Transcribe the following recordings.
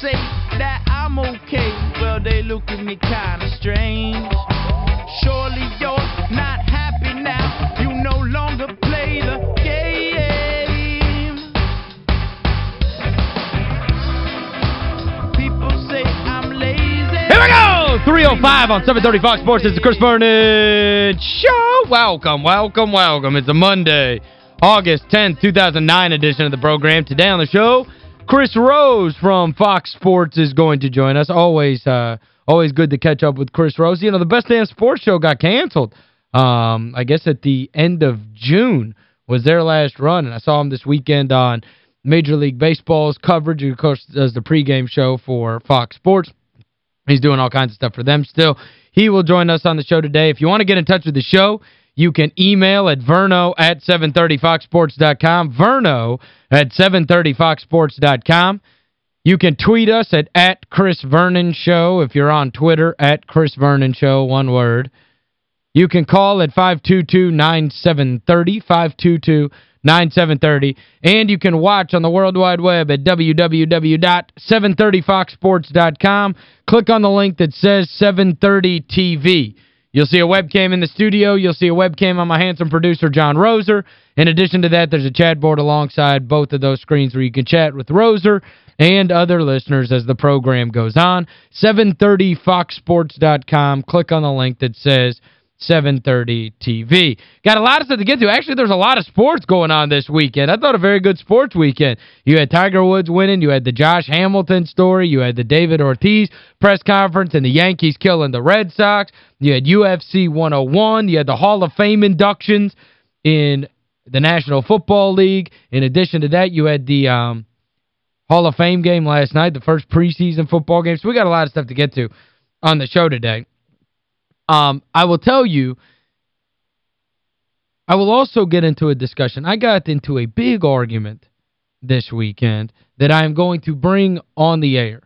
Say that I'm okay, well, they look at me kinda strange. Surely you're not happy now. You no longer play the game. People say I'm lazy. Here we go! 305 on 730 Fox Sports. It's the Chris Vernon Show. Welcome, welcome, welcome. It's a Monday, August 10th, 2009 edition of the program. Today on the show, Chris Rose from Fox Sports is going to join us. Always uh, always good to catch up with Chris Rose. You know, the Best Damn Sports Show got canceled. Um, I guess at the end of June was their last run, and I saw him this weekend on Major League Baseball's coverage. He, of course, does the pregame show for Fox Sports. He's doing all kinds of stuff for them still. He will join us on the show today. If you want to get in touch with the show, you can email at verno at 730foxsports.com, verno at 730foxsports.com. You can tweet us at, at Chris Vernon Show if you're on Twitter, at Chris Vernon Show, one word. You can call at 522-9730, 522-9730, and you can watch on the World Wide Web at www.730foxsports.com. Click on the link that says 730 TV. You'll see a webcam in the studio. You'll see a webcam on my handsome producer, John Roser. In addition to that, there's a chat board alongside both of those screens where you can chat with Roser and other listeners as the program goes on. 730foxsports.com. Click on the link that says 730 TV. Got a lot of stuff to get to. Actually, there's a lot of sports going on this weekend. I thought a very good sports weekend. You had Tiger Woods winning. You had the Josh Hamilton story. You had the David Ortiz press conference and the Yankees killing the Red Sox. You had UFC 101. You had the Hall of Fame inductions in the National Football League. In addition to that, you had the um, Hall of Fame game last night, the first preseason football game. So we got a lot of stuff to get to on the show today. Um, I will tell you, I will also get into a discussion. I got into a big argument this weekend that I am going to bring on the air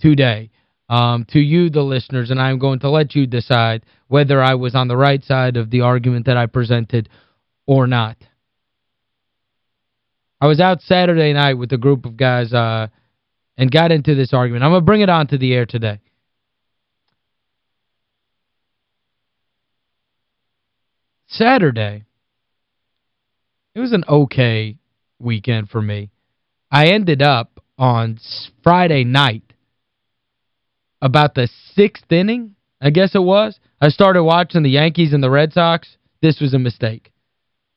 today um, to you, the listeners, and I'm going to let you decide whether I was on the right side of the argument that I presented or not. I was out Saturday night with a group of guys uh, and got into this argument. I'm going to bring it on to the air today. Saturday, it was an okay weekend for me. I ended up on Friday night about the sixth inning, I guess it was. I started watching the Yankees and the Red Sox. This was a mistake.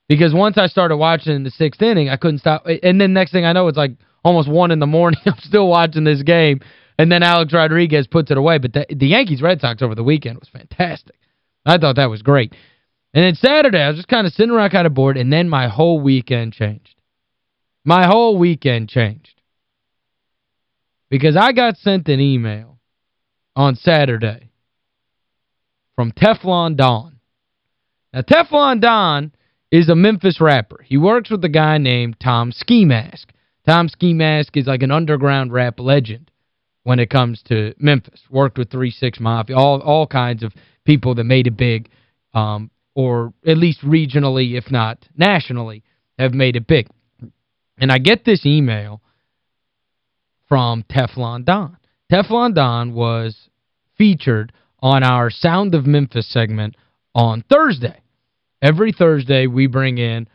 Because once I started watching the sixth inning, I couldn't stop. And then next thing I know, it's like almost 1 in the morning. I'm still watching this game. And then Alex Rodriguez puts it away. But the, the Yankees-Red Sox over the weekend was fantastic. I thought that was great. And then Saturday, I was just kind of sitting around kind of bored, and then my whole weekend changed. My whole weekend changed. Because I got sent an email on Saturday from Teflon Don. Now, Teflon Don is a Memphis rapper. He works with a guy named Tom Skeemask. Tom Skeemask is like an underground rap legend when it comes to Memphis. Worked with 3-6 Mafia, all, all kinds of people that made it big. Um, or at least regionally, if not nationally, have made it big. And I get this email from Teflon Don. Teflon Don was featured on our Sound of Memphis segment on Thursday. Every Thursday, we bring in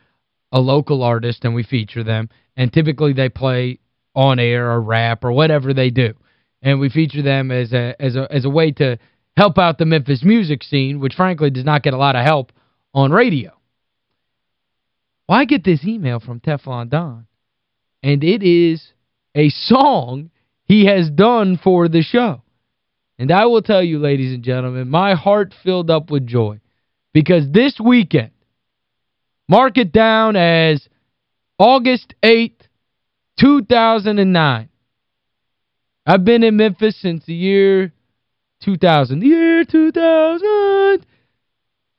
a local artist and we feature them. And typically they play on air or rap or whatever they do. And we feature them as a, as a, as a way to help out the Memphis music scene, which frankly does not get a lot of help on radio. Well, I get this email from Teflon Don, and it is a song he has done for the show. And I will tell you, ladies and gentlemen, my heart filled up with joy. Because this weekend, mark it down as August 8th, 2009. I've been in Memphis since the year 2000. The year 2000.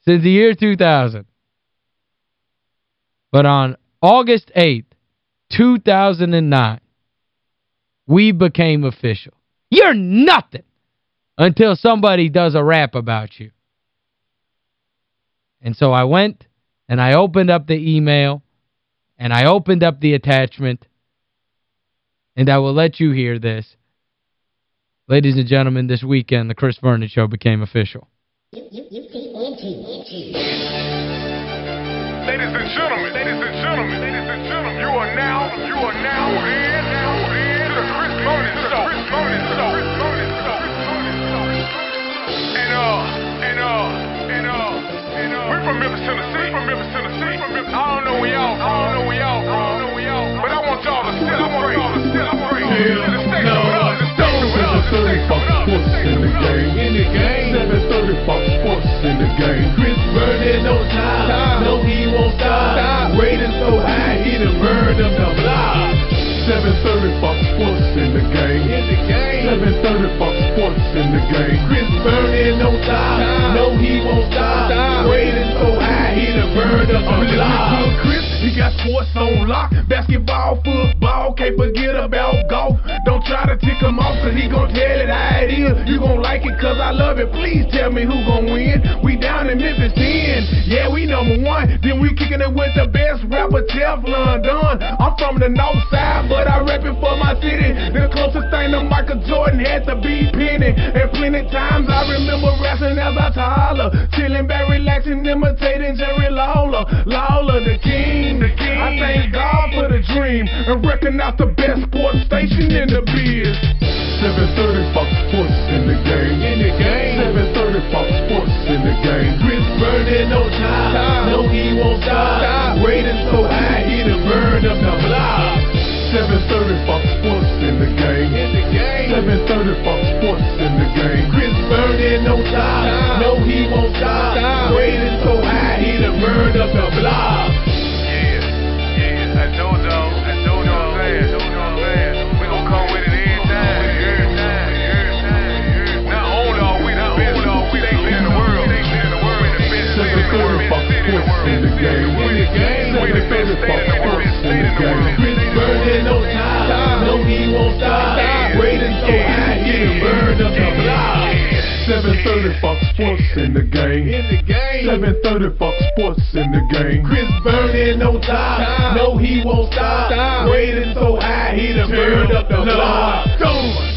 Since the year 2000. But on August 8th, 2009, we became official. You're nothing until somebody does a rap about you. And so I went and I opened up the email and I opened up the attachment and I will let you hear this. Ladies and gentlemen, this weekend the Chris Vernon Show became official. You, you, you Ladies and gentlemen, ladies and gentlemen, ladies and gentlemen, you are now, you are now in, now in the Chris Vernon Show. Chris Vernon Show. Chris Vernon Show. And uh, and uh, and uh, and uh, we're from Memphis, Tennessee. We're from Memphis, Tennessee. From Memphis. I don't know where y'all from. I don't know where y'all from. I don't know where y'all from. But I want y'all to celebrate. I want y'all to celebrate. Yeah. In the game. In the game. 730 Fox Sports in the game. Chris Vernon on time. No, he won't stop. Rating so high, he done burned up the block. 730 Fox Sports in the game. In the game. 730 Fox Sports in the game. Chris Vernon on top. No, he won't stop. Rating so high, he done burned up I'm the block. Chris. He got sports on lock. Basketball, football, can't forget about golf. Don't try to tick him off, cause he gon' tell it how it is. You gon' like it, cause I love it. Please tell me who gon' win. We down in Memphis 10. Yeah, we number one. Then we kicking it with the best rapper, Teflon Don. I'm from the north side, but I rep it for my city. The closest thing to Michael Jordan had to be Penny. And plenty times I remember wrestling as I holler. Chilling back, relaxing, imitating Jerry Lawler. Lawler, the king. The king. I thank God for the dream and recognize the best sports station in the biz. 730 Fox Sports in the game. In the game. 730 Fox Sports in the game. Chris Vernon on time. No, he won't stop. Rating so high, he done burned up the block. 730 Fox Sports in the game. In the game. 730 Fox Sports in the game. Chris Vernon on top. No, he won't stop. Rating so high, he done burned up the block. 730 Fox Sports in the game. Chris Vernon on top. No, he won't stop. Rating so high, he done burned up the block. See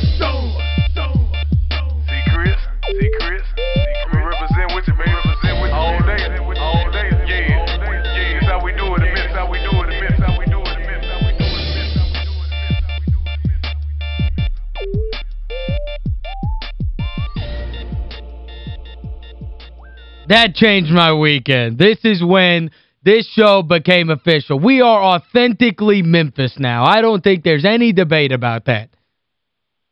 That changed my weekend. This is when this show became official. We are authentically Memphis now. I don't think there's any debate about that.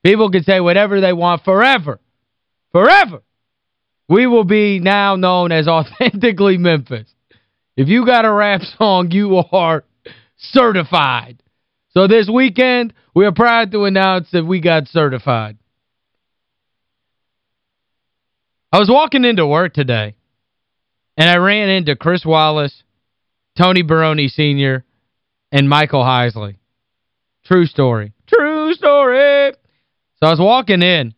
People can say whatever they want forever. Forever. We will be now known as authentically Memphis. If you got a rap song, you are certified. So this weekend, we are proud to announce that we got certified. I was walking into work today, and I ran into Chris Wallace, Tony Barone Sr., and Michael Heisley. True story. True story. So I was walking in,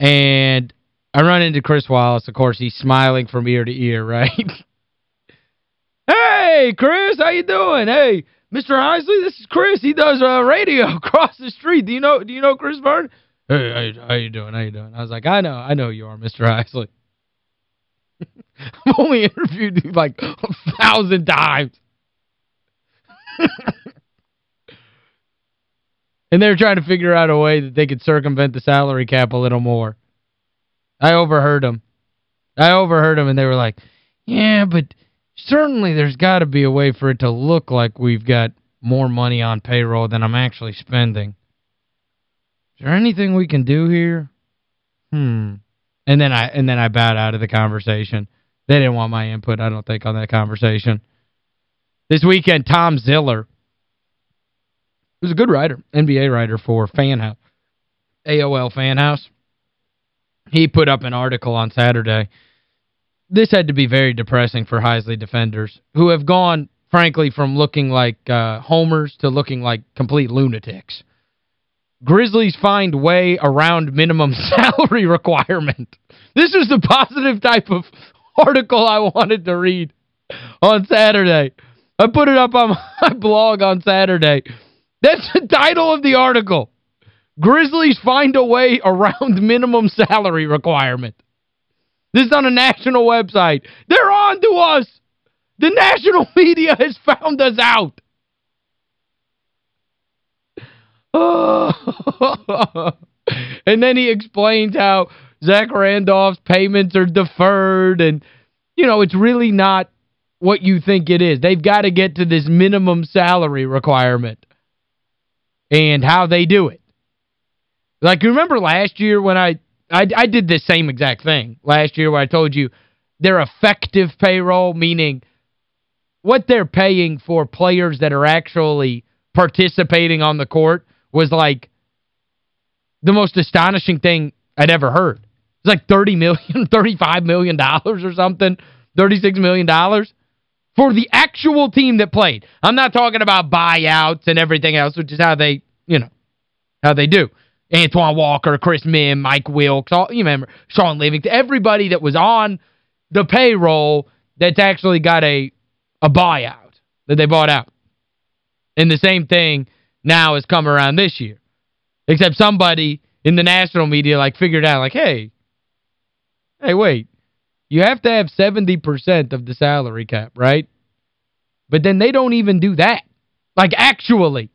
and I run into Chris Wallace. Of course, he's smiling from ear to ear, right? hey, Chris, how you doing? Hey, Mr. Heisley, this is Chris. He does uh, radio across the street. Do you know do you know Chris Vernon? Hey, how, how you doing? How you doing? I was like, I know. I know you are, Mr. Heisley. I've only interviewed you like a thousand times. and they're trying to figure out a way that they could circumvent the salary cap a little more. I overheard them. I overheard them, and they were like, yeah, but certainly there's got to be a way for it to look like we've got more money on payroll than I'm actually spending. Is there anything we can do here? Hmm. And then I and then I bowed out of the conversation. They didn't want my input, I don't think, on that conversation. This weekend, Tom Ziller who's a good writer, NBA writer for Fan House, AOL Fan House. He put up an article on Saturday. This had to be very depressing for Heisley defenders who have gone, frankly, from looking like uh, homers to looking like complete lunatics. Grizzlies find way around minimum salary requirement. This is the positive type of article I wanted to read on Saturday. I put it up on my blog on Saturday. That's the title of the article. Grizzlies find a way around minimum salary requirement. This is on a national website. They're on to us. The national media has found us out. and then he explains how Zach Randolph's payments are deferred and, you know, it's really not what you think it is. They've got to get to this minimum salary requirement and how they do it. Like, you remember last year when I, I, I did the same exact thing last year where I told you their effective payroll, meaning what they're paying for players that are actually participating on the court was like the most astonishing thing I'd ever heard. It's like $30 million, $35 million or something, $36 million for the actual team that played. I'm not talking about buyouts and everything else, which is how they, you know, how they do. Antoine Walker, Chris Mihm, Mike Wilkes, all, you remember, Shaun Livingston, everybody that was on the payroll that's actually got a a buyout that they bought out. And the same thing now has come around this year. Except somebody in the national media like figured out like, hey, hey, wait. You have to have 70% of the salary cap, right? But then they don't even do that. Like, actually.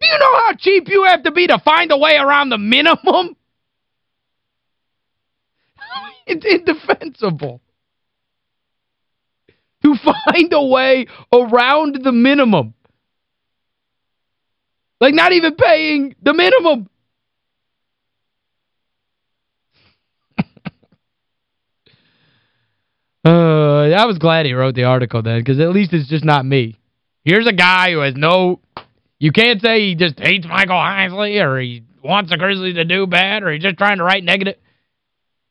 Do you know how cheap you have to be to find a way around the minimum? it's indefensible. To find a way around the minimum. Like, not even paying the minimum. I was glad he wrote the article then because at least it's just not me. Here's a guy who has no... You can't say he just hates Michael Heisley or he wants the Grizzlies to do bad or he's just trying to write negative.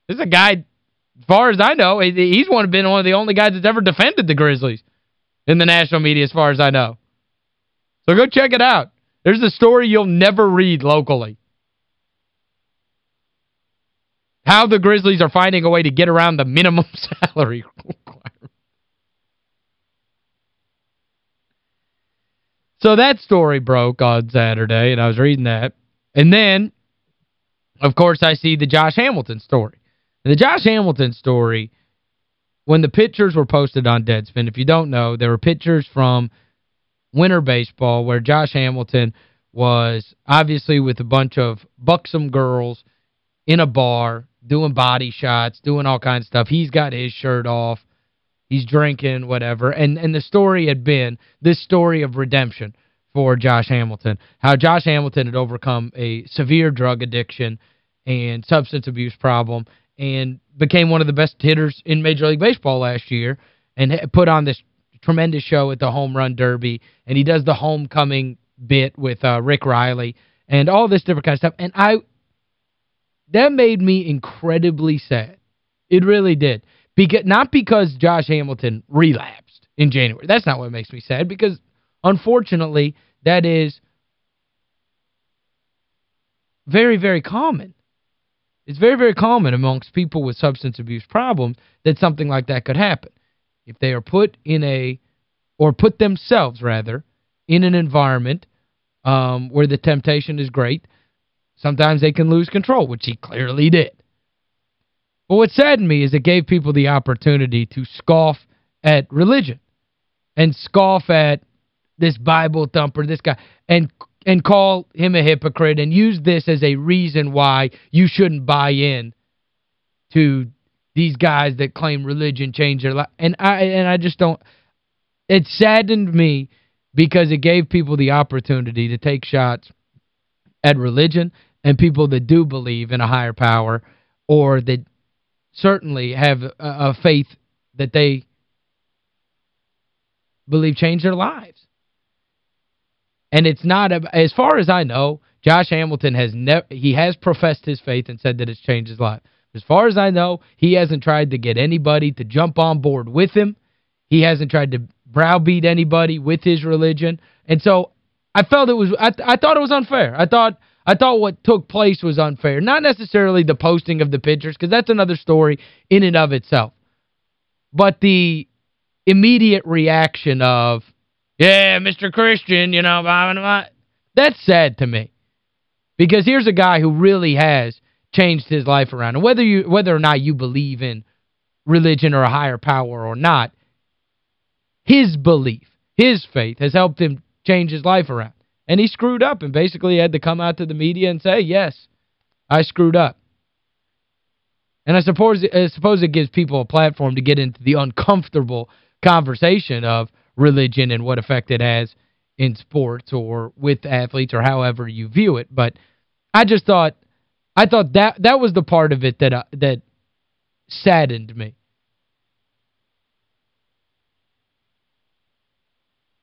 This is a guy, as far as I know, he's one of been one of the only guys that's ever defended the Grizzlies in the national media as far as I know. So go check it out. There's a story you'll never read locally. How the Grizzlies are finding a way to get around the minimum salary requirement. So that story broke on Saturday, and I was reading that. And then, of course, I see the Josh Hamilton story. And the Josh Hamilton story, when the pictures were posted on Deadspin, if you don't know, there were pictures from winter baseball where Josh Hamilton was obviously with a bunch of buxom girls in a bar doing body shots, doing all kinds of stuff. He's got his shirt off. He's drinking, whatever. And and the story had been this story of redemption for Josh Hamilton. How Josh Hamilton had overcome a severe drug addiction and substance abuse problem and became one of the best hitters in Major League Baseball last year and put on this tremendous show at the Home Run Derby. And he does the homecoming bit with uh, Rick Reilly and all this different kind of stuff. And I that made me incredibly sad. It really did. Because Not because Josh Hamilton relapsed in January. That's not what makes me sad because, unfortunately, that is very, very common. It's very, very common amongst people with substance abuse problems that something like that could happen. If they are put in a, or put themselves, rather, in an environment um, where the temptation is great, Sometimes they can lose control, which he clearly did. But what saddened me is it gave people the opportunity to scoff at religion and scoff at this Bible thumper, this guy, and and call him a hypocrite and use this as a reason why you shouldn't buy in to these guys that claim religion changed their life. And I and I just don't it saddened me because it gave people the opportunity to take shots at religion and people that do believe in a higher power or that certainly have a, a faith that they believe change their lives. And it's not, a, as far as I know, Josh Hamilton has never he has professed his faith and said that it's changed his life. As far as I know, he hasn't tried to get anybody to jump on board with him. He hasn't tried to browbeat anybody with his religion. And so I felt it was I, I thought it was unfair. I thought I thought what took place was unfair. Not necessarily the posting of the pictures because that's another story in and of itself. But the immediate reaction of yeah, Mr. Christian, you know, blah, blah, blah. that's sad to me. Because here's a guy who really has changed his life around. And whether you whether or not you believe in religion or a higher power or not, his belief, his faith has helped him change his life around. And he screwed up and basically had to come out to the media and say, yes, I screwed up. And I suppose, I suppose it gives people a platform to get into the uncomfortable conversation of religion and what effect it has in sports or with athletes or however you view it. But I just thought I thought that that was the part of it that uh, that saddened me.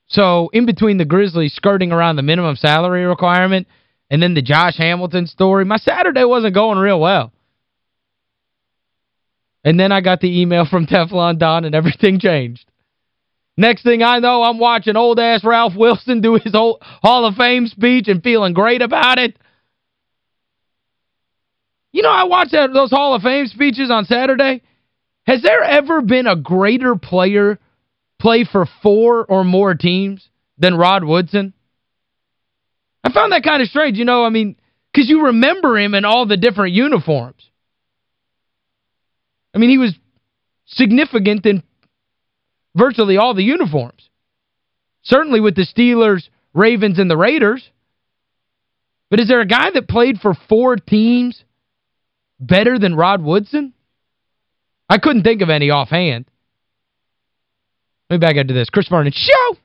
So, in between the Grizzlies skirting around the minimum salary requirement and then the Josh Hamilton story, my Saturday wasn't going real well. And then I got the email from Teflon Don and everything changed. Next thing I know, I'm watching old-ass Ralph Wilson do his whole Hall of Fame speech and feeling great about it. You know, I watched that, those Hall of Fame speeches on Saturday. Has there ever been a greater player play for four or more teams than Rod Woodson? I found that kind of strange. You know, I mean, because you remember him in all the different uniforms. I mean, he was significant in virtually all the uniforms. Certainly with the Steelers, Ravens, and the Raiders. But is there a guy that played for four teams better than Rod Woodson? I couldn't think of any offhand. Let me back into this. Chris Vernon, show!